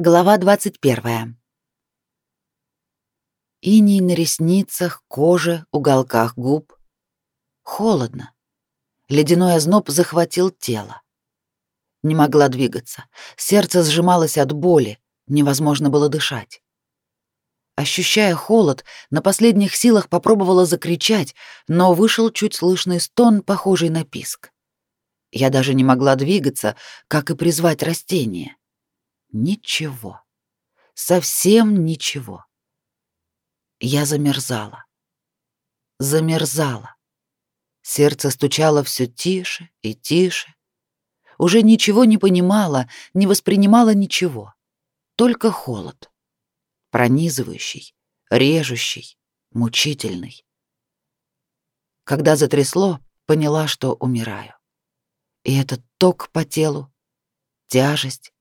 Глава 21. Иней на ресницах, коже, уголках губ. Холодно. Ледяной озноб захватил тело. Не могла двигаться. Сердце сжималось от боли, невозможно было дышать. Ощущая холод, на последних силах попробовала закричать, но вышел чуть слышный стон, похожий на писк. Я даже не могла двигаться, как и призвать растение. Ничего. Совсем ничего. Я замерзала. Замерзала. Сердце стучало все тише и тише. Уже ничего не понимала, не воспринимала ничего. Только холод. Пронизывающий, режущий, мучительный. Когда затрясло, поняла, что умираю. И этот ток по телу, тяжесть,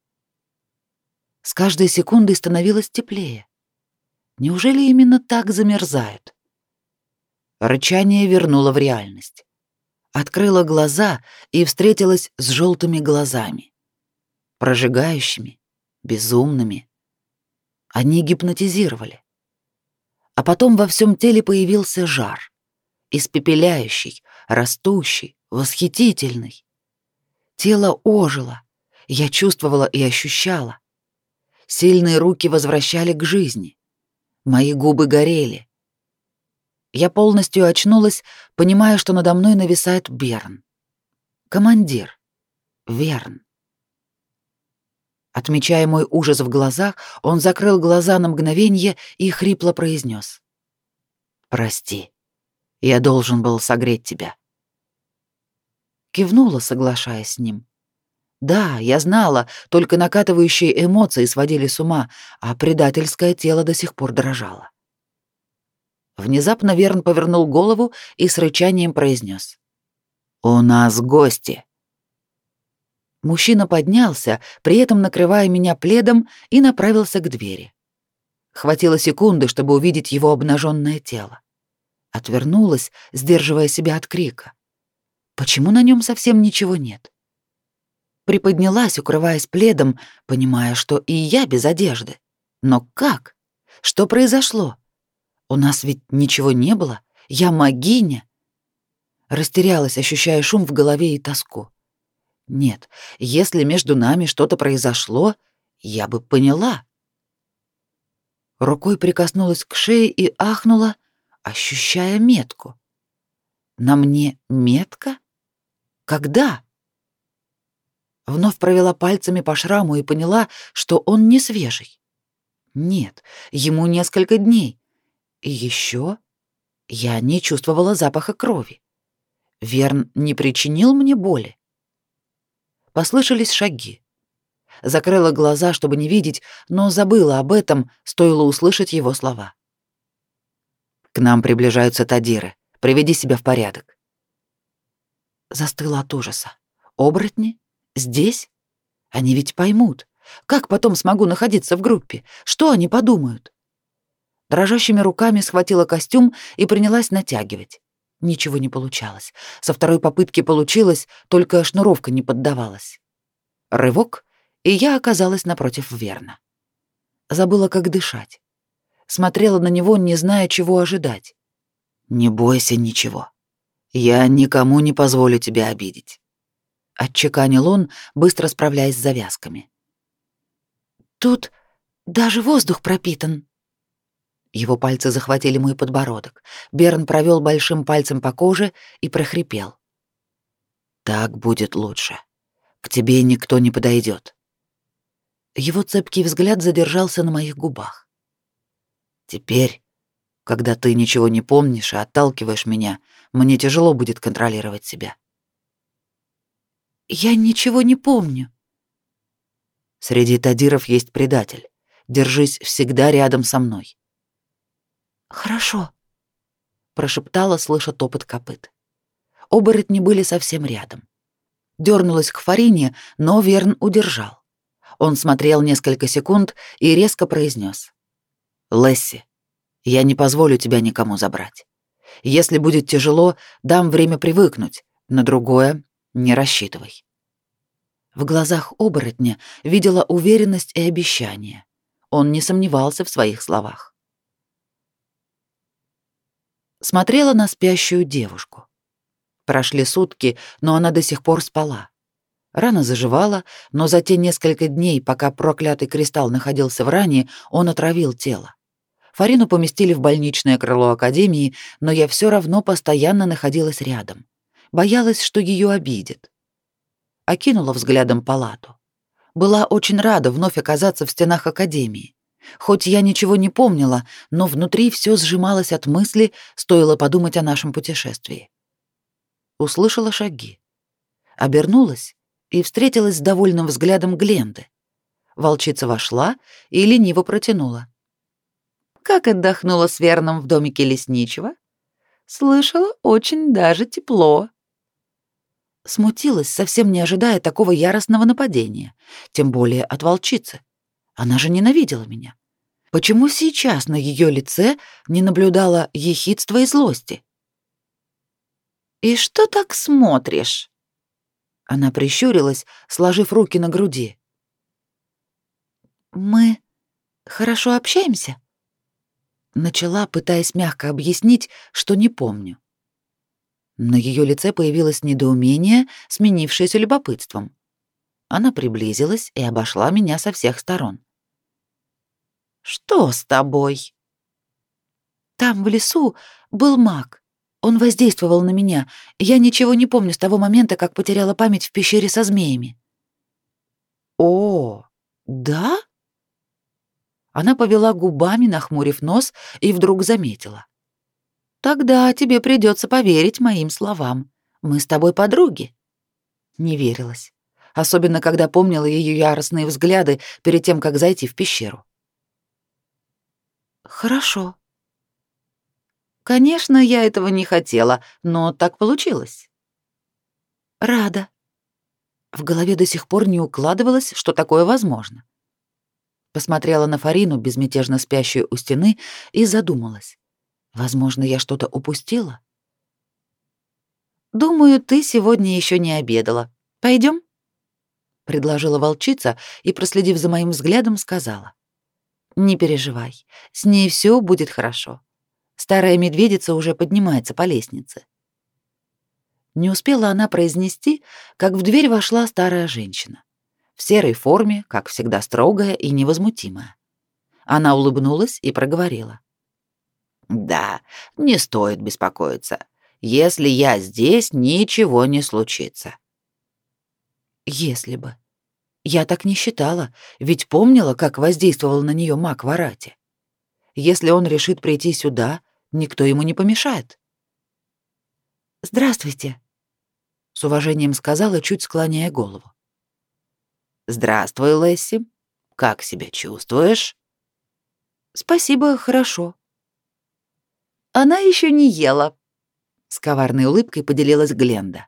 с каждой секундой становилось теплее. Неужели именно так замерзают? Рычание вернуло в реальность. Открыла глаза и встретилась с желтыми глазами. Прожигающими, безумными. Они гипнотизировали. А потом во всем теле появился жар. Испепеляющий, растущий, восхитительный. Тело ожило. Я чувствовала и ощущала. Сильные руки возвращали к жизни. Мои губы горели. Я полностью очнулась, понимая, что надо мной нависает Берн. Командир. Верн. Отмечая мой ужас в глазах, он закрыл глаза на мгновение и хрипло произнес: «Прости, я должен был согреть тебя». Кивнула, соглашаясь с ним. Да, я знала, только накатывающие эмоции сводили с ума, а предательское тело до сих пор дрожало. Внезапно Верн повернул голову и с рычанием произнес: «У нас гости». Мужчина поднялся, при этом накрывая меня пледом, и направился к двери. Хватило секунды, чтобы увидеть его обнаженное тело. Отвернулась, сдерживая себя от крика. Почему на нем совсем ничего нет? Приподнялась, укрываясь пледом, понимая, что и я без одежды. Но как? Что произошло? У нас ведь ничего не было. Я магиня. Растерялась, ощущая шум в голове и тоску. Нет, если между нами что-то произошло, я бы поняла. Рукой прикоснулась к шее и ахнула, ощущая метку. На мне метка? Когда? Вновь провела пальцами по шраму и поняла, что он не свежий. Нет, ему несколько дней. И еще я не чувствовала запаха крови. Верн не причинил мне боли. Послышались шаги. Закрыла глаза, чтобы не видеть, но забыла об этом, стоило услышать его слова. «К нам приближаются тадиры. Приведи себя в порядок». Застыла от ужаса. «Оборотни? Здесь? Они ведь поймут. Как потом смогу находиться в группе? Что они подумают? Дрожащими руками схватила костюм и принялась натягивать. Ничего не получалось. Со второй попытки получилось, только шнуровка не поддавалась. Рывок, и я оказалась напротив Верна. Забыла, как дышать. Смотрела на него, не зная, чего ожидать. «Не бойся ничего. Я никому не позволю тебя обидеть отчеканил он, быстро справляясь с завязками. Тут даже воздух пропитан. Его пальцы захватили мой подбородок. Берн провел большим пальцем по коже и прохрипел: "Так будет лучше. К тебе никто не подойдет. Его цепкий взгляд задержался на моих губах. Теперь, когда ты ничего не помнишь и отталкиваешь меня, мне тяжело будет контролировать себя. Я ничего не помню. Среди тадиров есть предатель. Держись всегда рядом со мной. Хорошо, прошептала, слыша топот копыт. Оборотни были совсем рядом. Дёрнулась к Фарине, но Верн удержал. Он смотрел несколько секунд и резко произнес: "Лесси, я не позволю тебя никому забрать. Если будет тяжело, дам время привыкнуть, на другое не рассчитывай. В глазах оборотня видела уверенность и обещание. Он не сомневался в своих словах. Смотрела на спящую девушку. Прошли сутки, но она до сих пор спала. Рана заживала, но за те несколько дней, пока проклятый кристалл находился в ране, он отравил тело. Фарину поместили в больничное крыло академии, но я все равно постоянно находилась рядом. Боялась, что ее обидят окинула взглядом палату. Была очень рада вновь оказаться в стенах академии. Хоть я ничего не помнила, но внутри все сжималось от мысли, стоило подумать о нашем путешествии. Услышала шаги. Обернулась и встретилась с довольным взглядом Гленды. Волчица вошла и лениво протянула. «Как отдохнула с Верном в домике лесничего?» «Слышала, очень даже тепло». Смутилась, совсем не ожидая такого яростного нападения, тем более от волчицы. Она же ненавидела меня. Почему сейчас на ее лице не наблюдала ехидства и злости? «И что так смотришь?» Она прищурилась, сложив руки на груди. «Мы хорошо общаемся?» Начала, пытаясь мягко объяснить, что не помню. На ее лице появилось недоумение, сменившееся любопытством. Она приблизилась и обошла меня со всех сторон. «Что с тобой?» «Там, в лесу, был маг. Он воздействовал на меня, я ничего не помню с того момента, как потеряла память в пещере со змеями». «О, да?» Она повела губами, нахмурив нос, и вдруг заметила. Тогда тебе придется поверить моим словам. Мы с тобой подруги. Не верилась, особенно когда помнила ее яростные взгляды перед тем, как зайти в пещеру. Хорошо. Конечно, я этого не хотела, но так получилось. Рада. В голове до сих пор не укладывалось, что такое возможно. Посмотрела на Фарину, безмятежно спящую у стены, и задумалась. Возможно, я что-то упустила. Думаю, ты сегодня еще не обедала. Пойдем? предложила волчица и, проследив за моим взглядом, сказала: Не переживай, с ней все будет хорошо. Старая медведица уже поднимается по лестнице. Не успела она произнести, как в дверь вошла старая женщина. В серой форме, как всегда строгая и невозмутимая. Она улыбнулась и проговорила: да, не стоит беспокоиться. Если я здесь, ничего не случится. Если бы. Я так не считала, ведь помнила, как воздействовал на нее маг Варати. Если он решит прийти сюда, никто ему не помешает. Здравствуйте, с уважением сказала, чуть склоняя голову. Здравствуй, Лесси. Как себя чувствуешь? Спасибо, хорошо. Она еще не ела. С коварной улыбкой поделилась Гленда.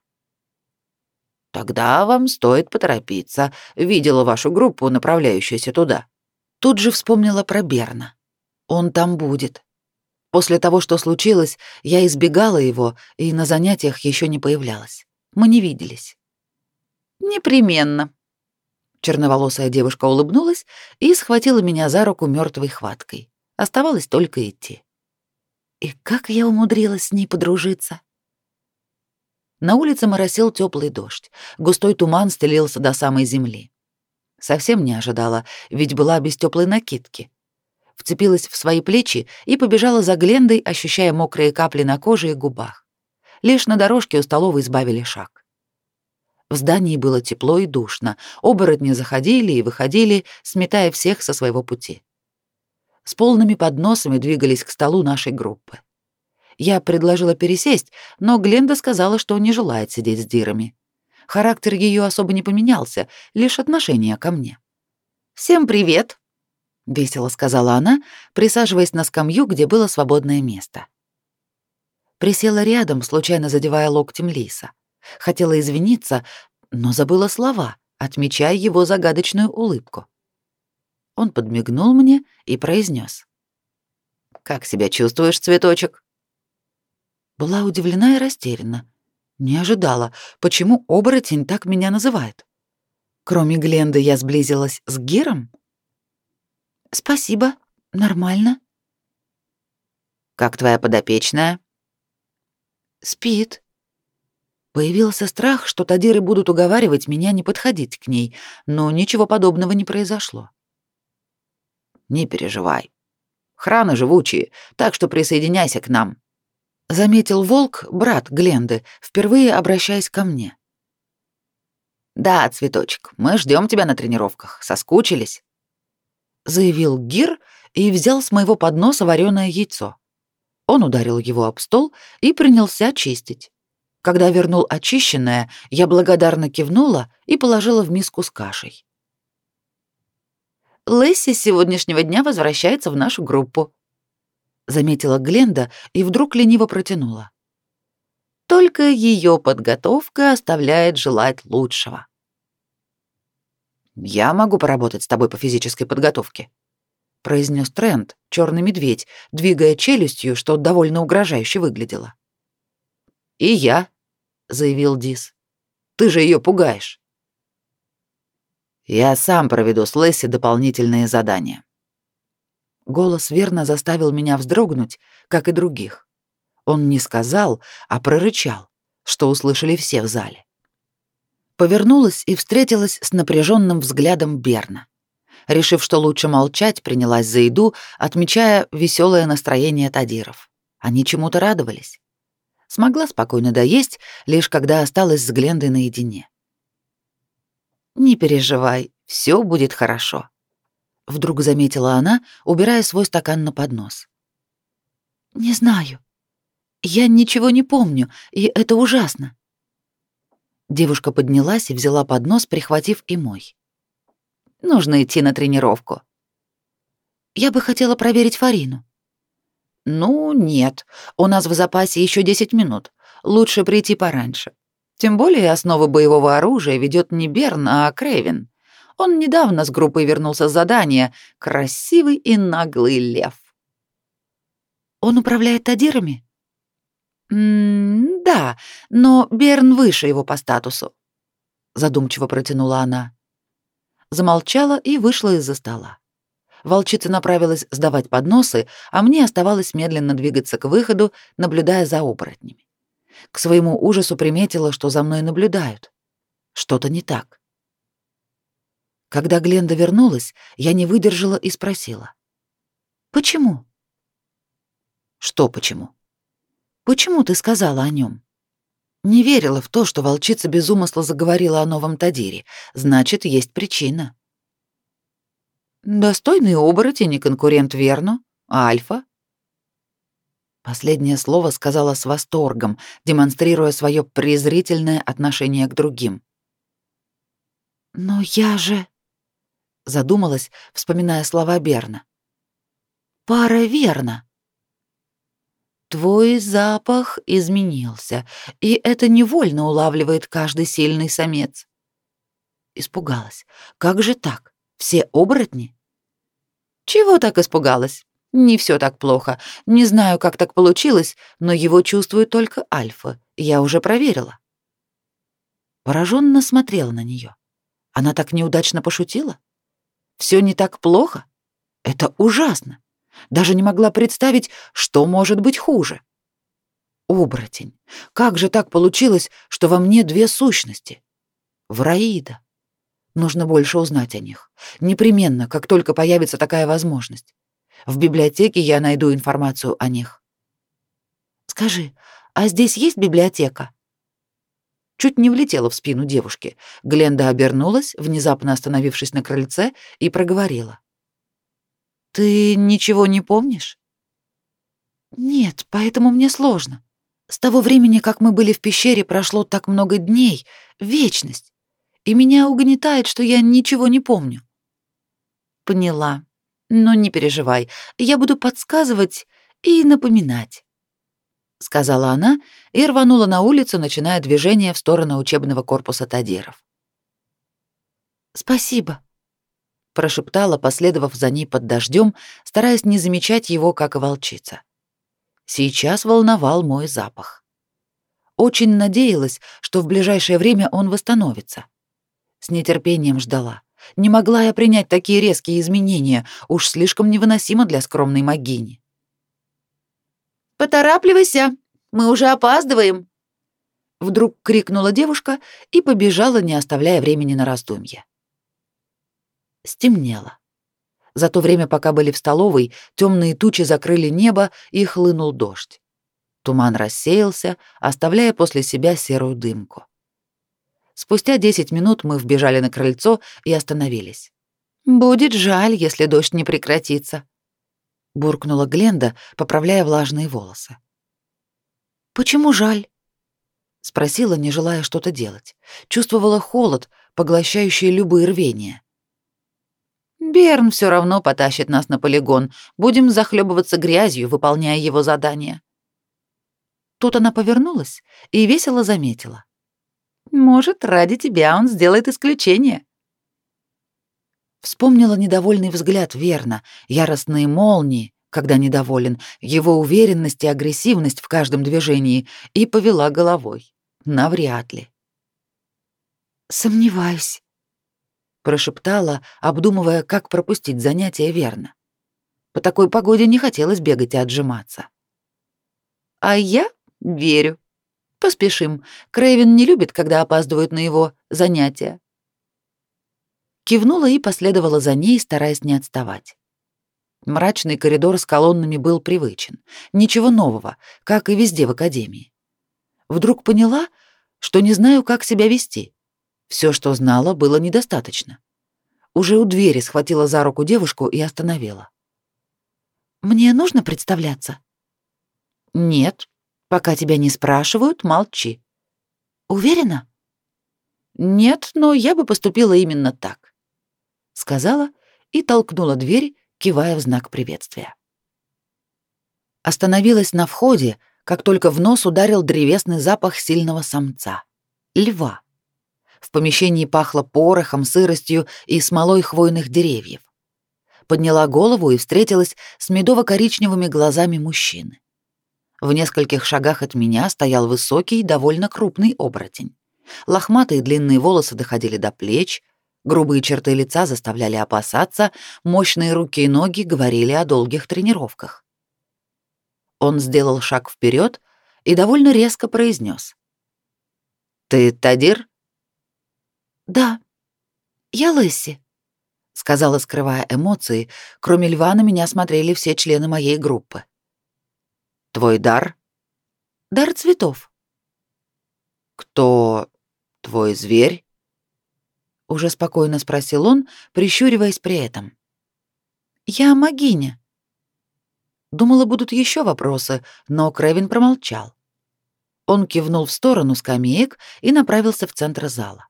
Тогда вам стоит поторопиться. Видела вашу группу, направляющуюся туда. Тут же вспомнила про Берна. Он там будет. После того, что случилось, я избегала его и на занятиях еще не появлялась. Мы не виделись. Непременно. Черноволосая девушка улыбнулась и схватила меня за руку мертвой хваткой. Оставалось только идти. И как я умудрилась с ней подружиться? На улице моросил теплый дождь, густой туман стелился до самой земли. Совсем не ожидала, ведь была без теплой накидки. Вцепилась в свои плечи и побежала за Глендой, ощущая мокрые капли на коже и губах. Лишь на дорожке у столовой избавили шаг. В здании было тепло и душно, оборотни заходили и выходили, сметая всех со своего пути с полными подносами двигались к столу нашей группы. Я предложила пересесть, но Гленда сказала, что не желает сидеть с Дирами. Характер ее особо не поменялся, лишь отношение ко мне. «Всем привет!» — весело сказала она, присаживаясь на скамью, где было свободное место. Присела рядом, случайно задевая локтем Лиса. Хотела извиниться, но забыла слова, отмечая его загадочную улыбку. Он подмигнул мне и произнес: «Как себя чувствуешь, цветочек?» Была удивлена и растеряна. Не ожидала, почему оборотень так меня называет. Кроме Гленды я сблизилась с Гиром? Спасибо, нормально. Как твоя подопечная? Спит. Появился страх, что тадиры будут уговаривать меня не подходить к ней, но ничего подобного не произошло. Не переживай. Храны живучие, так что присоединяйся к нам. Заметил волк, брат Гленды, впервые обращаясь ко мне. Да, цветочек, мы ждем тебя на тренировках. Соскучились, заявил Гир и взял с моего подноса вареное яйцо. Он ударил его об стол и принялся чистить. Когда вернул очищенное, я благодарно кивнула и положила в миску с кашей. Лесси с сегодняшнего дня возвращается в нашу группу, заметила Гленда и вдруг лениво протянула. Только ее подготовка оставляет желать лучшего. Я могу поработать с тобой по физической подготовке, произнес Трент, черный медведь, двигая челюстью, что довольно угрожающе выглядело. И я, заявил Дис. Ты же ее пугаешь. Я сам проведу с Лесси дополнительные задания. Голос верно заставил меня вздрогнуть, как и других. Он не сказал, а прорычал, что услышали все в зале. Повернулась и встретилась с напряженным взглядом Берна. Решив, что лучше молчать, принялась за еду, отмечая веселое настроение Тадиров. Они чему-то радовались. Смогла спокойно доесть, лишь когда осталась с Глендой наедине. «Не переживай, все будет хорошо», — вдруг заметила она, убирая свой стакан на поднос. «Не знаю. Я ничего не помню, и это ужасно». Девушка поднялась и взяла поднос, прихватив и мой. «Нужно идти на тренировку». «Я бы хотела проверить Фарину». Ну, нет. У нас в запасе еще 10 минут. Лучше прийти пораньше. Тем более основы боевого оружия ведет не Берн, а Крейвен. Он недавно с группой вернулся с задания. Красивый и наглый лев. Он управляет тадирами? М да, но Берн выше его по статусу. Задумчиво протянула она. Замолчала и вышла из-за стола. Волчица направилась сдавать подносы, а мне оставалось медленно двигаться к выходу, наблюдая за оборотнями. К своему ужасу приметила, что за мной наблюдают. Что-то не так. Когда Гленда вернулась, я не выдержала и спросила. «Почему?» «Что почему?» «Почему ты сказала о нем?» Не верила в то, что волчица без умысла заговорила о новом Тадире. Значит, есть причина. Достойный оборотень и конкурент Верну, Альфа. Последнее слово сказала с восторгом, демонстрируя свое презрительное отношение к другим. Но я же задумалась, вспоминая слова Берна. Пара Верна. Твой запах изменился, и это невольно улавливает каждый сильный самец. Испугалась. Как же так? Все оборотни? Чего так испугалась? Не все так плохо. Не знаю, как так получилось, но его чувствует только Альфа. Я уже проверила. Пораженно смотрела на нее. Она так неудачно пошутила? Все не так плохо? Это ужасно. Даже не могла представить, что может быть хуже. Оборотень. Как же так получилось, что во мне две сущности? Враида. Нужно больше узнать о них. Непременно, как только появится такая возможность. В библиотеке я найду информацию о них. Скажи, а здесь есть библиотека? Чуть не влетела в спину девушки. Гленда обернулась, внезапно остановившись на крыльце, и проговорила: Ты ничего не помнишь? Нет, поэтому мне сложно. С того времени, как мы были в пещере, прошло так много дней, вечность и меня угнетает, что я ничего не помню. Поняла. Но не переживай, я буду подсказывать и напоминать, сказала она и рванула на улицу, начиная движение в сторону учебного корпуса Тадиров. Спасибо, прошептала, последовав за ней под дождем, стараясь не замечать его, как и волчица. Сейчас волновал мой запах. Очень надеялась, что в ближайшее время он восстановится. С нетерпением ждала. Не могла я принять такие резкие изменения, уж слишком невыносимо для скромной могини. «Поторапливайся, мы уже опаздываем!» Вдруг крикнула девушка и побежала, не оставляя времени на раздумье. Стемнело. За то время, пока были в столовой, темные тучи закрыли небо и хлынул дождь. Туман рассеялся, оставляя после себя серую дымку. Спустя 10 минут мы вбежали на крыльцо и остановились. «Будет жаль, если дождь не прекратится», — буркнула Гленда, поправляя влажные волосы. «Почему жаль?» — спросила, не желая что-то делать. Чувствовала холод, поглощающий любые рвения. «Берн все равно потащит нас на полигон. Будем захлебываться грязью, выполняя его задание». Тут она повернулась и весело заметила. Может, ради тебя он сделает исключение. Вспомнила недовольный взгляд Верна, яростные молнии, когда недоволен, его уверенность и агрессивность в каждом движении, и повела головой. Навряд ли. «Сомневаюсь», — прошептала, обдумывая, как пропустить занятие верно. По такой погоде не хотелось бегать и отжиматься. «А я верю», Поспешим. Крэйвен не любит, когда опаздывают на его занятия. Кивнула и последовала за ней, стараясь не отставать. Мрачный коридор с колоннами был привычен. Ничего нового, как и везде в академии. Вдруг поняла, что не знаю, как себя вести. Все, что знала, было недостаточно. Уже у двери схватила за руку девушку и остановила. «Мне нужно представляться?» «Нет, Пока тебя не спрашивают, молчи. Уверена? Нет, но я бы поступила именно так, сказала и толкнула дверь, кивая в знак приветствия. Остановилась на входе, как только в нос ударил древесный запах сильного самца льва. В помещении пахло порохом, сыростью и смолой хвойных деревьев. Подняла голову и встретилась с медово-коричневыми глазами мужчины. В нескольких шагах от меня стоял высокий, довольно крупный оборотень. Лохматые длинные волосы доходили до плеч, грубые черты лица заставляли опасаться, мощные руки и ноги говорили о долгих тренировках. Он сделал шаг вперед и довольно резко произнес: «Ты Тадир?» «Да, я Лесси», — сказала, скрывая эмоции. Кроме льва на меня смотрели все члены моей группы. Твой дар? Дар цветов. Кто твой зверь? Уже спокойно спросил он, прищуриваясь при этом. Я магиня. Думала, будут еще вопросы, но Крэвин промолчал. Он кивнул в сторону скамеек и направился в центр зала.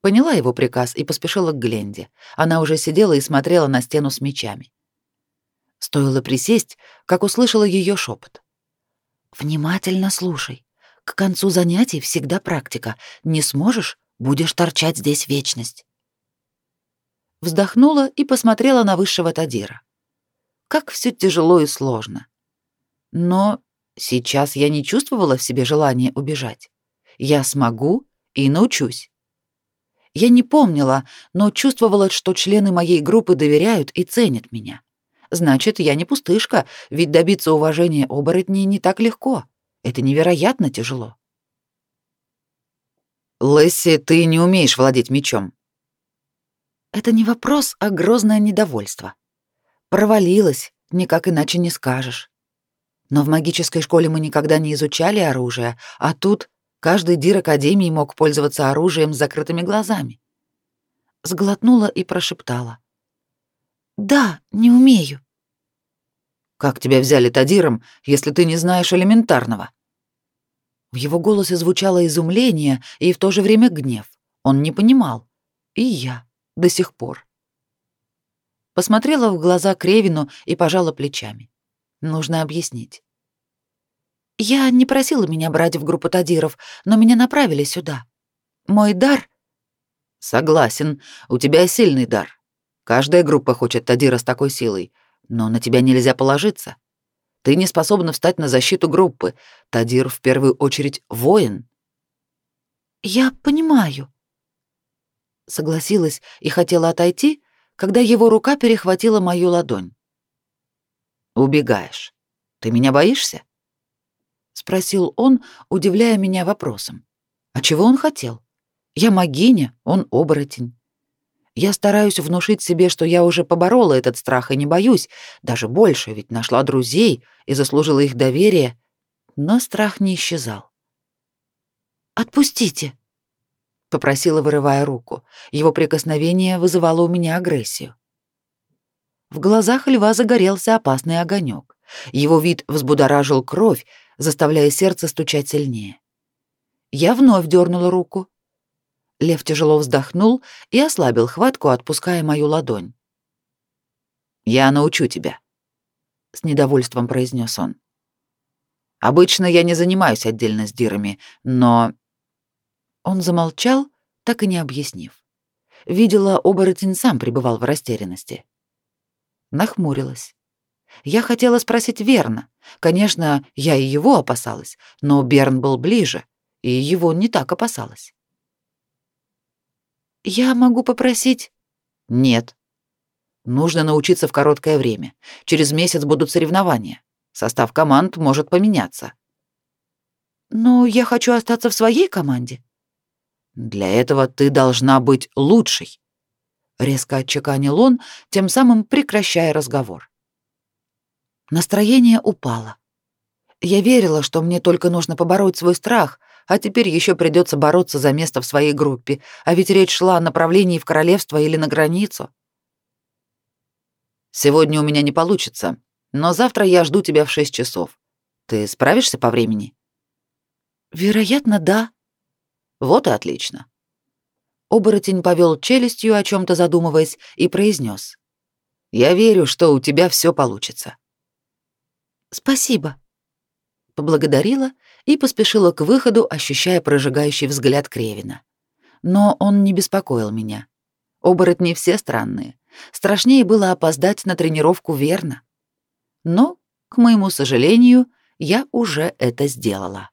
Поняла его приказ и поспешила к Гленде. Она уже сидела и смотрела на стену с мечами. Стоило присесть, как услышала ее шепот. Внимательно слушай. К концу занятий всегда практика. Не сможешь будешь торчать здесь вечность. Вздохнула и посмотрела на высшего Тадира. Как все тяжело и сложно. Но сейчас я не чувствовала в себе желания убежать. Я смогу и научусь. Я не помнила, но чувствовала, что члены моей группы доверяют и ценят меня. Значит, я не пустышка, ведь добиться уважения оборотней не так легко. Это невероятно тяжело. Лесси, ты не умеешь владеть мечом. Это не вопрос, а грозное недовольство. Провалилась, никак иначе не скажешь. Но в магической школе мы никогда не изучали оружие, а тут каждый дир академии мог пользоваться оружием с закрытыми глазами. Сглотнула и прошептала: "Да, не умею". Как тебя взяли Тадиром, если ты не знаешь элементарного? В его голосе звучало изумление и в то же время гнев. Он не понимал. И я до сих пор. Посмотрела в глаза Кревину и пожала плечами. Нужно объяснить. Я не просила меня брать в группу Тадиров, но меня направили сюда. Мой дар... Согласен, у тебя сильный дар. Каждая группа хочет Тадира с такой силой, но на тебя нельзя положиться. Ты не способна встать на защиту группы. Тадир в первую очередь воин. Я понимаю. Согласилась и хотела отойти, когда его рука перехватила мою ладонь. «Убегаешь. Ты меня боишься?» — спросил он, удивляя меня вопросом. «А чего он хотел? Я магиня, он оборотень. Я стараюсь внушить себе, что я уже поборола этот страх и не боюсь, даже больше, ведь нашла друзей и заслужила их доверие, но страх не исчезал. «Отпустите!» — попросила, вырывая руку. Его прикосновение вызывало у меня агрессию. В глазах льва загорелся опасный огонек. Его вид взбудоражил кровь, заставляя сердце стучать сильнее. Я вновь дернула руку. Лев тяжело вздохнул и ослабил хватку, отпуская мою ладонь. «Я научу тебя», — с недовольством произнес он. «Обычно я не занимаюсь отдельно с дирами, но...» Он замолчал, так и не объяснив. Видела, оборотень сам пребывал в растерянности нахмурилась. Я хотела спросить верно. Конечно, я и его опасалась, но Берн был ближе, и его не так опасалась. «Я могу попросить...» «Нет. Нужно научиться в короткое время. Через месяц будут соревнования. Состав команд может поменяться». «Но я хочу остаться в своей команде». «Для этого ты должна быть лучшей», резко отчеканил он, тем самым прекращая разговор. Настроение упало. Я верила, что мне только нужно побороть свой страх, а теперь еще придется бороться за место в своей группе, а ведь речь шла о направлении в королевство или на границу. Сегодня у меня не получится, но завтра я жду тебя в шесть часов. Ты справишься по времени? Вероятно, да. Вот и отлично. Оборотень повел челюстью, о чем то задумываясь, и произнес: «Я верю, что у тебя все получится». «Спасибо», — поблагодарила и поспешила к выходу, ощущая прожигающий взгляд Кревина. Но он не беспокоил меня. Оборотни все странные. Страшнее было опоздать на тренировку верно. Но, к моему сожалению, я уже это сделала.